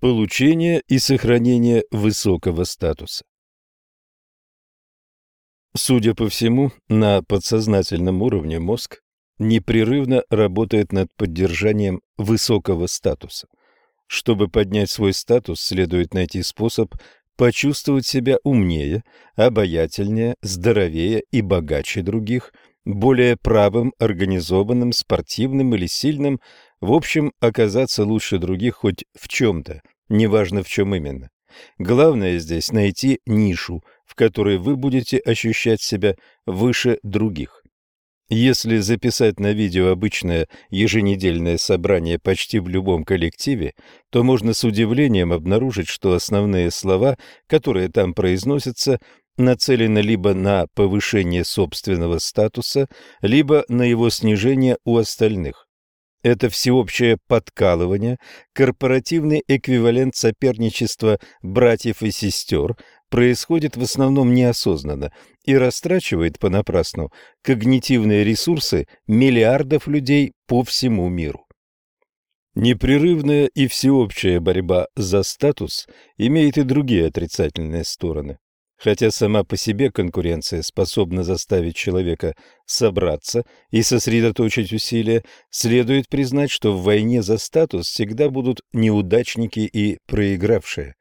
Получение и сохранение высокого статуса. Судя по всему, на подсознательном уровне мозг непрерывно работает над поддержанием высокого статуса. Чтобы поднять свой статус, следует найти способ почувствовать себя умнее, обаятельнее, здоровее и богаче других, более правым, организованным, спортивным или сильным, в общем, оказаться лучше других хоть в чем-то, неважно в чем именно. Главное здесь найти нишу, в которой вы будете ощущать себя выше других. Если записать на видео обычное еженедельное собрание почти в любом коллективе, то можно с удивлением обнаружить, что основные слова, которые там произносятся, нацелены либо на повышение собственного статуса, либо на его снижение у остальных. Это всеобщее подкалывание, корпоративный эквивалент соперничества братьев и сестер, происходит в основном неосознанно и растрачивает понапрасну когнитивные ресурсы миллиардов людей по всему миру. Непрерывная и всеобщая борьба за статус имеет и другие отрицательные стороны. Хотя сама по себе конкуренция способна заставить человека собраться и сосредоточить усилия, следует признать, что в войне за статус всегда будут неудачники и проигравшие.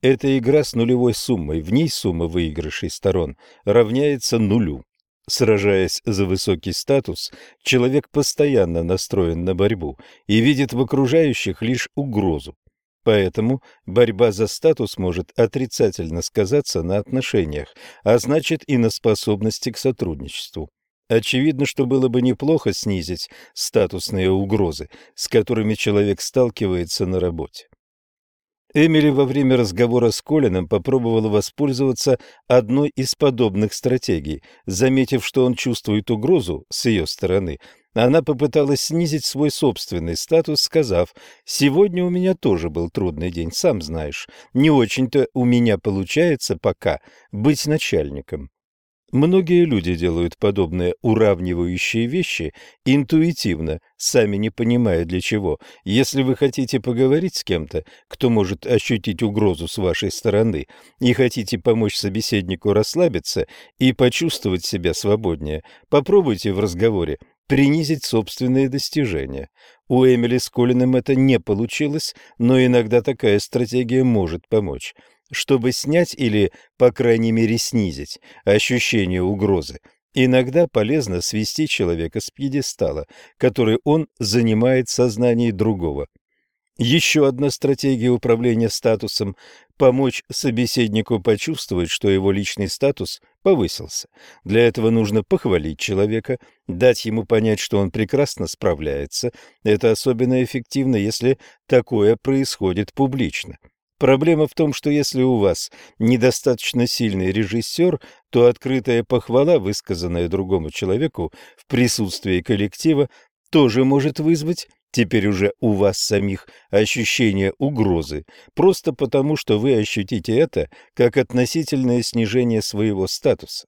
Это игра с нулевой суммой, в ней сумма выигрышей сторон равняется нулю. Сражаясь за высокий статус, человек постоянно настроен на борьбу и видит в окружающих лишь угрозу. Поэтому борьба за статус может отрицательно сказаться на отношениях, а значит и на способности к сотрудничеству. Очевидно, что было бы неплохо снизить статусные угрозы, с которыми человек сталкивается на работе. Эмили во время разговора с Колином попробовала воспользоваться одной из подобных стратегий. Заметив, что он чувствует угрозу с ее стороны, она попыталась снизить свой собственный статус, сказав, «Сегодня у меня тоже был трудный день, сам знаешь. Не очень-то у меня получается пока быть начальником». Многие люди делают подобные уравнивающие вещи интуитивно, сами не понимая для чего. Если вы хотите поговорить с кем-то, кто может ощутить угрозу с вашей стороны, и хотите помочь собеседнику расслабиться и почувствовать себя свободнее, попробуйте в разговоре принизить собственные достижения. У Эмили с Колином это не получилось, но иногда такая стратегия может помочь. Чтобы снять или, по крайней мере, снизить ощущение угрозы, иногда полезно свести человека с пьедестала, который он занимает в сознании другого. Еще одна стратегия управления статусом – помочь собеседнику почувствовать, что его личный статус повысился. Для этого нужно похвалить человека, дать ему понять, что он прекрасно справляется. Это особенно эффективно, если такое происходит публично. Проблема в том, что если у вас недостаточно сильный режиссер, то открытая похвала, высказанная другому человеку в присутствии коллектива, тоже может вызвать теперь уже у вас самих ощущение угрозы, просто потому, что вы ощутите это как относительное снижение своего статуса.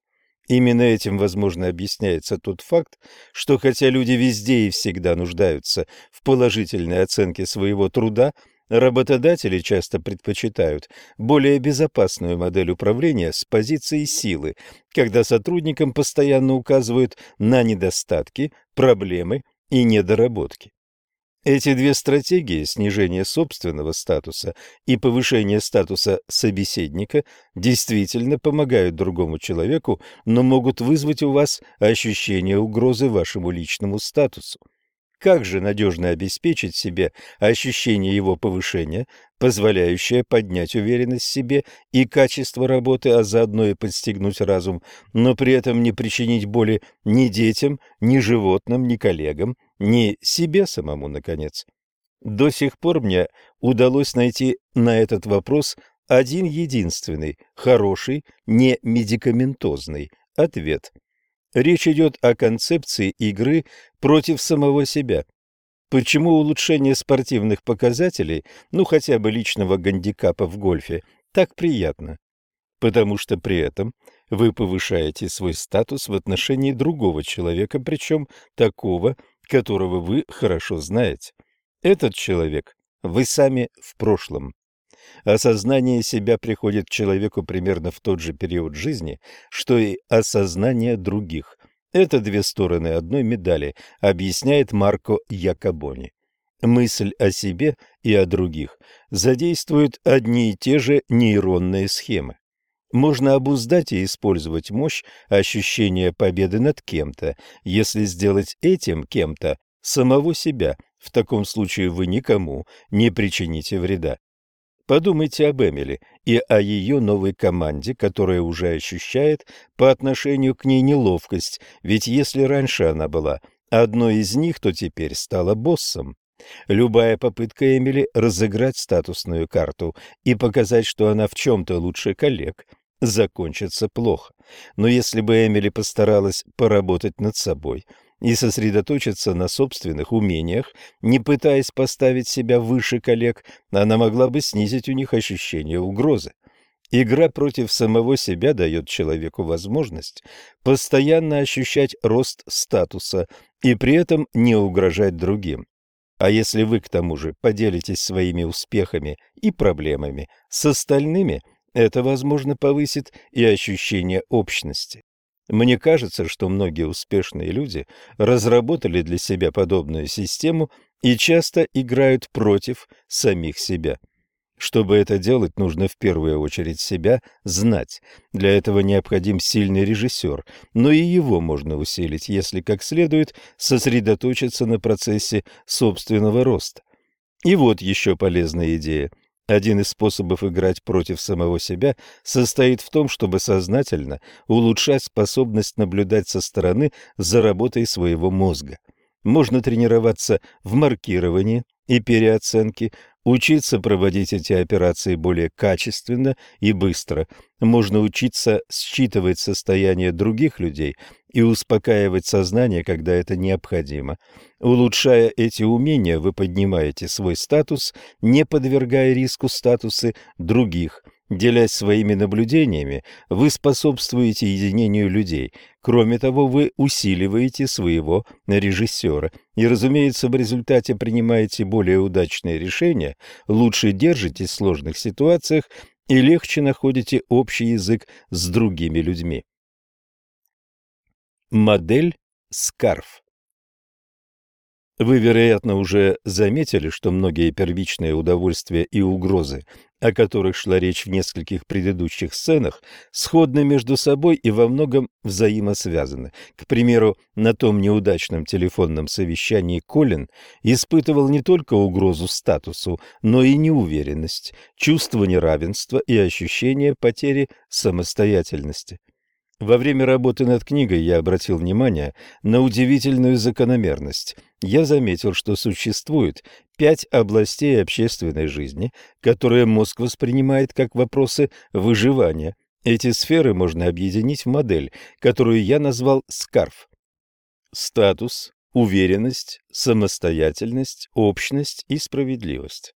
Именно этим, возможно, объясняется тот факт, что хотя люди везде и всегда нуждаются в положительной оценке своего труда, работодатели часто предпочитают более безопасную модель управления с позиции силы, когда сотрудникам постоянно указывают на недостатки, проблемы и недоработки. Эти две стратегии – снижение собственного статуса и повышение статуса собеседника – действительно помогают другому человеку, но могут вызвать у вас ощущение угрозы вашему личному статусу. Как же надежно обеспечить себе ощущение его повышения, позволяющее поднять уверенность в себе и качество работы, а заодно и подстегнуть разум, но при этом не причинить боли ни детям, ни животным, ни коллегам, ни себе самому, наконец? До сих пор мне удалось найти на этот вопрос один единственный, хороший, не медикаментозный ответ – Речь идет о концепции игры против самого себя. Почему улучшение спортивных показателей, ну хотя бы личного гандикапа в гольфе, так приятно? Потому что при этом вы повышаете свой статус в отношении другого человека, причем такого, которого вы хорошо знаете. Этот человек вы сами в прошлом. Осознание себя приходит к человеку примерно в тот же период жизни, что и осознание других. Это две стороны одной медали, объясняет Марко Якобони. Мысль о себе и о других задействует одни и те же нейронные схемы. Можно обуздать и использовать мощь ощущения победы над кем-то, если сделать этим кем-то самого себя. В таком случае вы никому не причините вреда. Подумайте об Эмили и о ее новой команде, которая уже ощущает по отношению к ней неловкость, ведь если раньше она была одной из них, то теперь стала боссом. Любая попытка Эмили разыграть статусную карту и показать, что она в чем-то лучше коллег, закончится плохо. Но если бы Эмили постаралась поработать над собой – и сосредоточиться на собственных умениях, не пытаясь поставить себя выше коллег, она могла бы снизить у них ощущение угрозы. Игра против самого себя дает человеку возможность постоянно ощущать рост статуса и при этом не угрожать другим. А если вы к тому же поделитесь своими успехами и проблемами с остальными, это, возможно, повысит и ощущение общности. Мне кажется, что многие успешные люди разработали для себя подобную систему и часто играют против самих себя. Чтобы это делать, нужно в первую очередь себя знать. Для этого необходим сильный режиссер, но и его можно усилить, если как следует сосредоточиться на процессе собственного роста. И вот еще полезная идея – один из способов играть против самого себя состоит в том, чтобы сознательно улучшать способность наблюдать со стороны за работой своего мозга. Можно тренироваться в маркировании и переоценке, учиться проводить эти операции более качественно и быстро. Можно учиться считывать состояние других людей и успокаивать сознание, когда это необходимо. Улучшая эти умения, вы поднимаете свой статус, не подвергая риску статусы других. Делясь своими наблюдениями, вы способствуете единению людей. Кроме того, вы усиливаете своего режиссера. И, разумеется, в результате принимаете более удачные решения, лучше держитесь в сложных ситуациях и легче находите общий язык с другими людьми. Модель Скарф Вы, вероятно, уже заметили, что многие первичные удовольствия и угрозы, о которых шла речь в нескольких предыдущих сценах, сходны между собой и во многом взаимосвязаны. К примеру, на том неудачном телефонном совещании Колин испытывал не только угрозу статусу, но и неуверенность, чувство неравенства и ощущение потери самостоятельности. Во время работы над книгой я обратил внимание на удивительную закономерность. Я заметил, что существует пять областей общественной жизни, которые мозг воспринимает как вопросы выживания. Эти сферы можно объединить в модель, которую я назвал «скарф». Статус, уверенность, самостоятельность, общность и справедливость.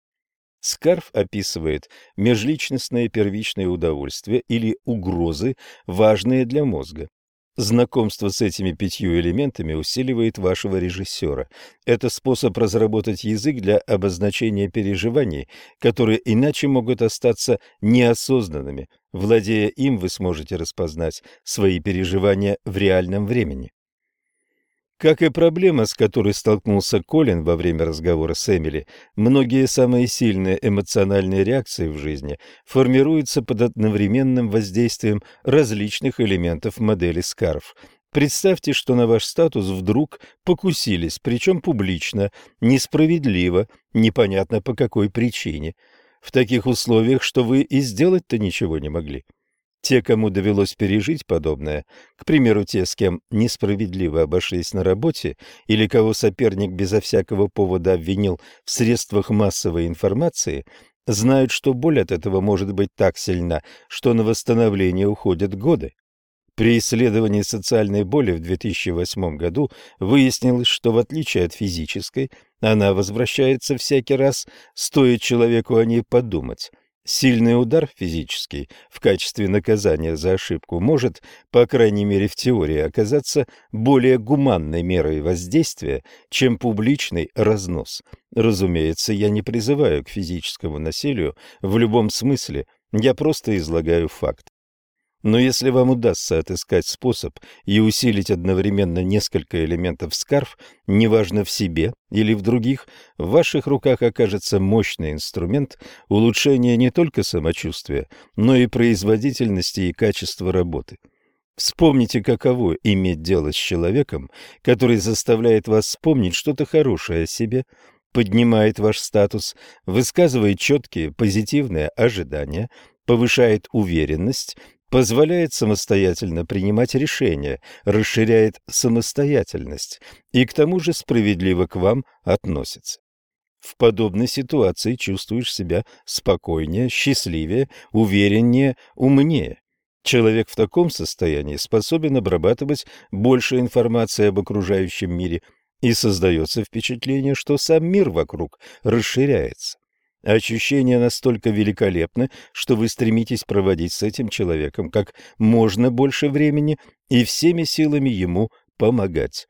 Скарф описывает межличностное первичное удовольствие или угрозы, важные для мозга. Знакомство с этими пятью элементами усиливает вашего режиссера. Это способ разработать язык для обозначения переживаний, которые иначе могут остаться неосознанными. Владея им, вы сможете распознать свои переживания в реальном времени. Как и проблема, с которой столкнулся Колин во время разговора с Эмили, многие самые сильные эмоциональные реакции в жизни формируются под одновременным воздействием различных элементов модели Скарф. Представьте, что на ваш статус вдруг покусились, причем публично, несправедливо, непонятно по какой причине. В таких условиях, что вы и сделать-то ничего не могли. Те, кому довелось пережить подобное, к примеру, те, с кем несправедливо обошлись на работе или кого соперник безо всякого повода обвинил в средствах массовой информации, знают, что боль от этого может быть так сильна, что на восстановление уходят годы. При исследовании социальной боли в 2008 году выяснилось, что в отличие от физической, она возвращается всякий раз, стоит человеку о ней подумать. Сильный удар физический в качестве наказания за ошибку может, по крайней мере в теории, оказаться более гуманной мерой воздействия, чем публичный разнос. Разумеется, я не призываю к физическому насилию в любом смысле, я просто излагаю факт. Но если вам удастся отыскать способ и усилить одновременно несколько элементов скарф, неважно в себе или в других, в ваших руках окажется мощный инструмент улучшения не только самочувствия, но и производительности и качества работы. Вспомните, каково иметь дело с человеком, который заставляет вас вспомнить что-то хорошее о себе, поднимает ваш статус, высказывает четкие позитивные ожидания, повышает уверенность позволяет самостоятельно принимать решения, расширяет самостоятельность и к тому же справедливо к вам относится. В подобной ситуации чувствуешь себя спокойнее, счастливее, увереннее, умнее. Человек в таком состоянии способен обрабатывать больше информации об окружающем мире, и создается впечатление, что сам мир вокруг расширяется. Ощущения настолько великолепны, что вы стремитесь проводить с этим человеком как можно больше времени и всеми силами ему помогать.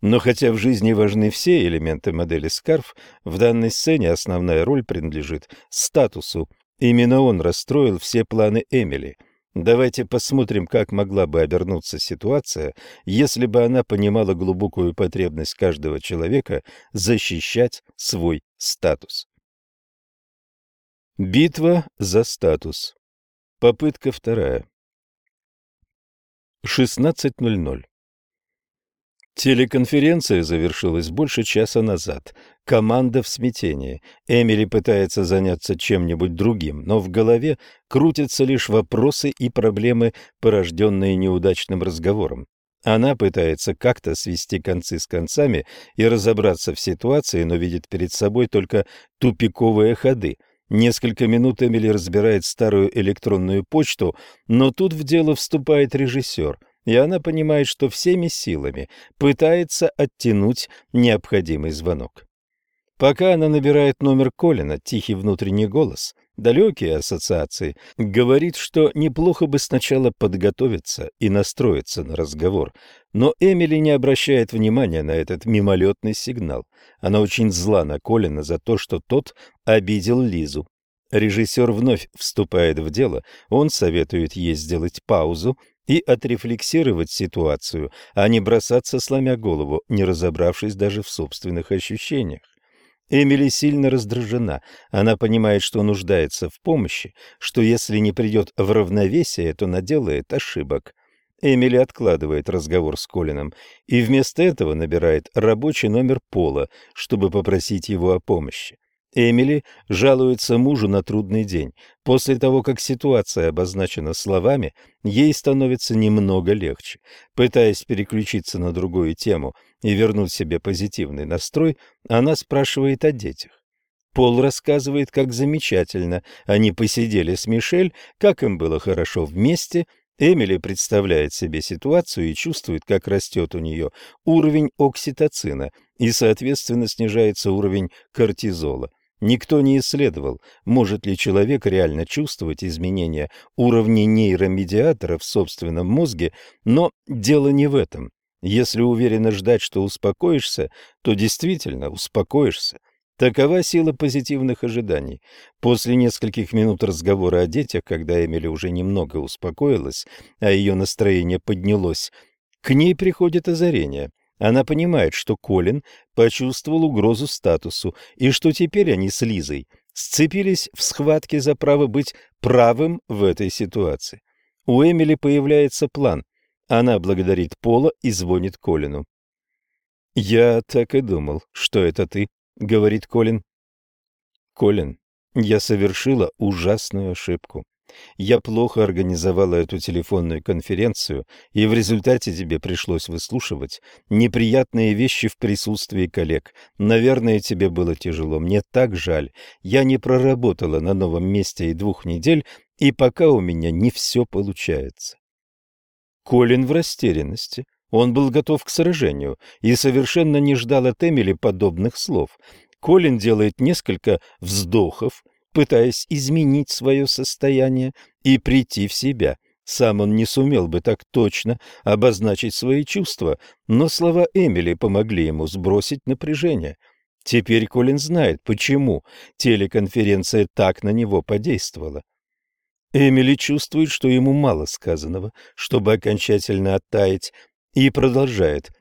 Но хотя в жизни важны все элементы модели Скарф, в данной сцене основная роль принадлежит статусу. Именно он расстроил все планы Эмили. Давайте посмотрим, как могла бы обернуться ситуация, если бы она понимала глубокую потребность каждого человека защищать свой статус. Битва за статус. Попытка вторая. 16.00. Телеконференция завершилась больше часа назад. Команда в смятении. Эмили пытается заняться чем-нибудь другим, но в голове крутятся лишь вопросы и проблемы, порожденные неудачным разговором. Она пытается как-то свести концы с концами и разобраться в ситуации, но видит перед собой только тупиковые ходы – Несколько минут Эмили разбирает старую электронную почту, но тут в дело вступает режиссер, и она понимает, что всеми силами пытается оттянуть необходимый звонок. Пока она набирает номер Колина, тихий внутренний голос, далекие ассоциации, говорит, что неплохо бы сначала подготовиться и настроиться на разговор. Но Эмили не обращает внимания на этот мимолетный сигнал. Она очень зла на Колина за то, что тот обидел Лизу. Режиссер вновь вступает в дело, он советует ей сделать паузу и отрефлексировать ситуацию, а не бросаться сломя голову, не разобравшись даже в собственных ощущениях. Эмили сильно раздражена. Она понимает, что нуждается в помощи, что если не придет в равновесие, то наделает ошибок. Эмили откладывает разговор с Колином и вместо этого набирает рабочий номер Пола, чтобы попросить его о помощи. Эмили жалуется мужу на трудный день. После того, как ситуация обозначена словами, ей становится немного легче. Пытаясь переключиться на другую тему и вернуть себе позитивный настрой, она спрашивает о детях. Пол рассказывает, как замечательно они посидели с Мишель, как им было хорошо вместе. Эмили представляет себе ситуацию и чувствует, как растет у нее уровень окситоцина и, соответственно, снижается уровень кортизола. Никто не исследовал, может ли человек реально чувствовать изменения уровня нейромедиаторов в собственном мозге, но дело не в этом. Если уверенно ждать, что успокоишься, то действительно успокоишься. Такова сила позитивных ожиданий. После нескольких минут разговора о детях, когда Эмили уже немного успокоилась, а ее настроение поднялось, к ней приходит озарение. Она понимает, что Колин почувствовал угрозу статусу, и что теперь они с Лизой сцепились в схватке за право быть правым в этой ситуации. У Эмили появляется план. Она благодарит Пола и звонит Колину. «Я так и думал, что это ты», — говорит Колин. «Колин, я совершила ужасную ошибку. Я плохо организовала эту телефонную конференцию, и в результате тебе пришлось выслушивать неприятные вещи в присутствии коллег. Наверное, тебе было тяжело. Мне так жаль. Я не проработала на новом месте и двух недель, и пока у меня не все получается. Колин в растерянности. Он был готов к сражению и совершенно не ждал от Эмили подобных слов. Колин делает несколько вздохов, пытаясь изменить свое состояние и прийти в себя. Сам он не сумел бы так точно обозначить свои чувства, но слова Эмили помогли ему сбросить напряжение. Теперь Колин знает, почему телеконференция так на него подействовала. Эмили чувствует, что ему мало сказанного, чтобы окончательно оттаять, и продолжает.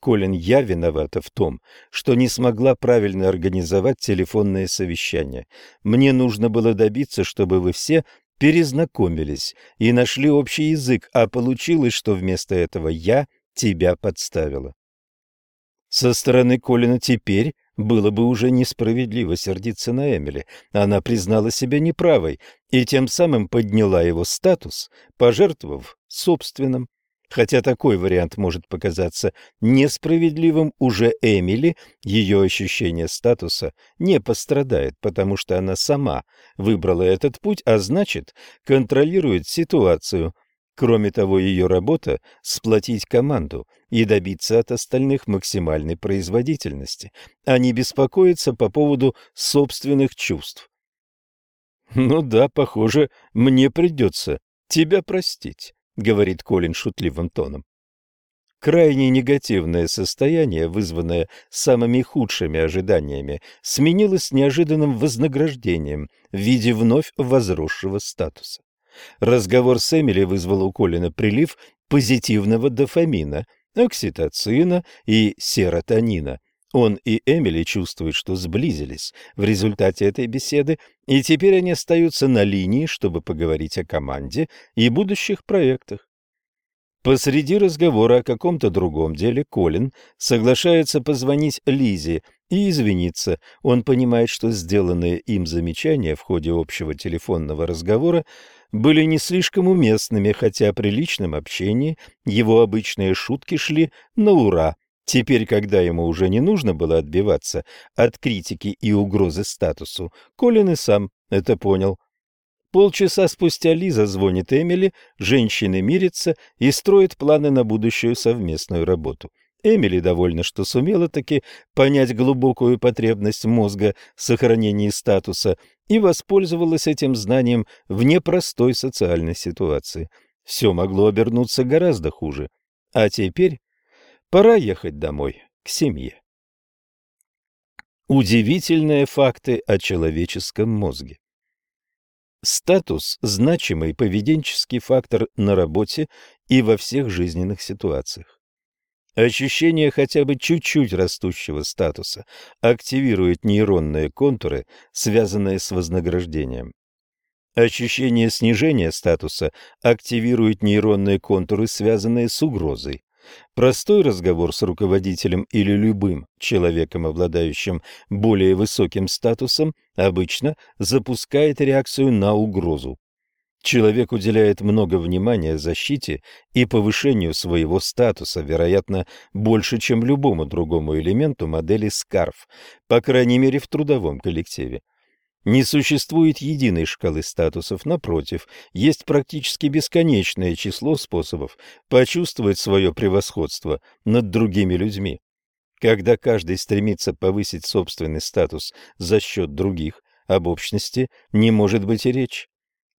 Колин, я виновата в том, что не смогла правильно организовать телефонное совещание. Мне нужно было добиться, чтобы вы все перезнакомились и нашли общий язык, а получилось, что вместо этого я тебя подставила. Со стороны Колина теперь было бы уже несправедливо сердиться на Эмили. Она признала себя неправой и тем самым подняла его статус, пожертвовав собственным. Хотя такой вариант может показаться несправедливым, уже Эмили, ее ощущение статуса не пострадает, потому что она сама выбрала этот путь, а значит, контролирует ситуацию. Кроме того, ее работа – сплотить команду и добиться от остальных максимальной производительности, а не беспокоиться по поводу собственных чувств. «Ну да, похоже, мне придется тебя простить», — говорит Колин шутливым тоном. Крайне негативное состояние, вызванное самыми худшими ожиданиями, сменилось неожиданным вознаграждением в виде вновь возросшего статуса. Разговор с Эмили вызвал у Колина прилив позитивного дофамина, окситоцина и серотонина. Он и Эмили чувствуют, что сблизились в результате этой беседы, и теперь они остаются на линии, чтобы поговорить о команде и будущих проектах. Посреди разговора о каком-то другом деле Колин соглашается позвонить Лизе и извиниться. Он понимает, что сделанные им замечания в ходе общего телефонного разговора были не слишком уместными, хотя при личном общении его обычные шутки шли на ура. Теперь, когда ему уже не нужно было отбиваться от критики и угрозы статусу, Колин и сам это понял. Полчаса спустя Лиза звонит Эмили, женщины мирятся и строят планы на будущую совместную работу. Эмили довольна, что сумела таки понять глубокую потребность мозга в сохранении статуса и воспользовалась этим знанием в непростой социальной ситуации. Все могло обернуться гораздо хуже. А теперь Пора ехать домой, к семье. Удивительные факты о человеческом мозге. Статус – значимый поведенческий фактор на работе и во всех жизненных ситуациях. Ощущение хотя бы чуть-чуть растущего статуса активирует нейронные контуры, связанные с вознаграждением. Ощущение снижения статуса активирует нейронные контуры, связанные с угрозой. Простой разговор с руководителем или любым человеком, обладающим более высоким статусом, обычно запускает реакцию на угрозу. Человек уделяет много внимания защите и повышению своего статуса, вероятно, больше, чем любому другому элементу модели SCARF, по крайней мере в трудовом коллективе. Не существует единой шкалы статусов, напротив, есть практически бесконечное число способов почувствовать свое превосходство над другими людьми. Когда каждый стремится повысить собственный статус за счет других, об общности не может быть и речь.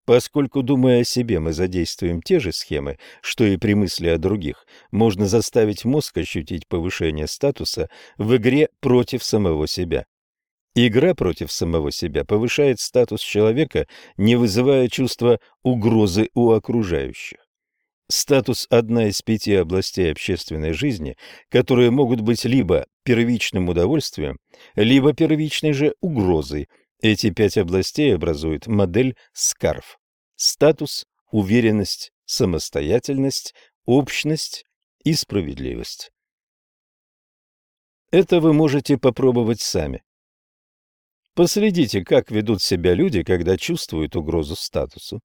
Поскольку, думая о себе, мы задействуем те же схемы, что и при мысли о других, можно заставить мозг ощутить повышение статуса в игре против самого себя. Игра против самого себя повышает статус человека, не вызывая чувства угрозы у окружающих. Статус – одна из пяти областей общественной жизни, которые могут быть либо первичным удовольствием, либо первичной же угрозой. Эти пять областей образуют модель СКАРФ. Статус, уверенность, самостоятельность, общность и справедливость. Это вы можете попробовать сами. Последите, как ведут себя люди, когда чувствуют угрозу статусу.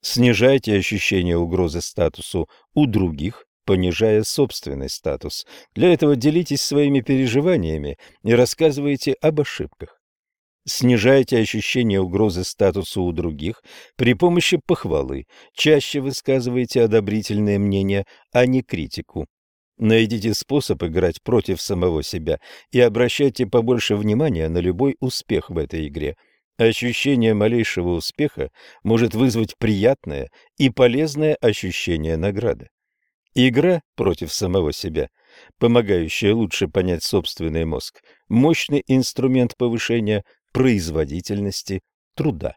Снижайте ощущение угрозы статусу у других, понижая собственный статус. Для этого делитесь своими переживаниями и рассказывайте об ошибках. Снижайте ощущение угрозы статусу у других при помощи похвалы. Чаще высказывайте одобрительное мнение, а не критику. Найдите способ играть против самого себя и обращайте побольше внимания на любой успех в этой игре. Ощущение малейшего успеха может вызвать приятное и полезное ощущение награды. Игра против самого себя, помогающая лучше понять собственный мозг, мощный инструмент повышения производительности труда.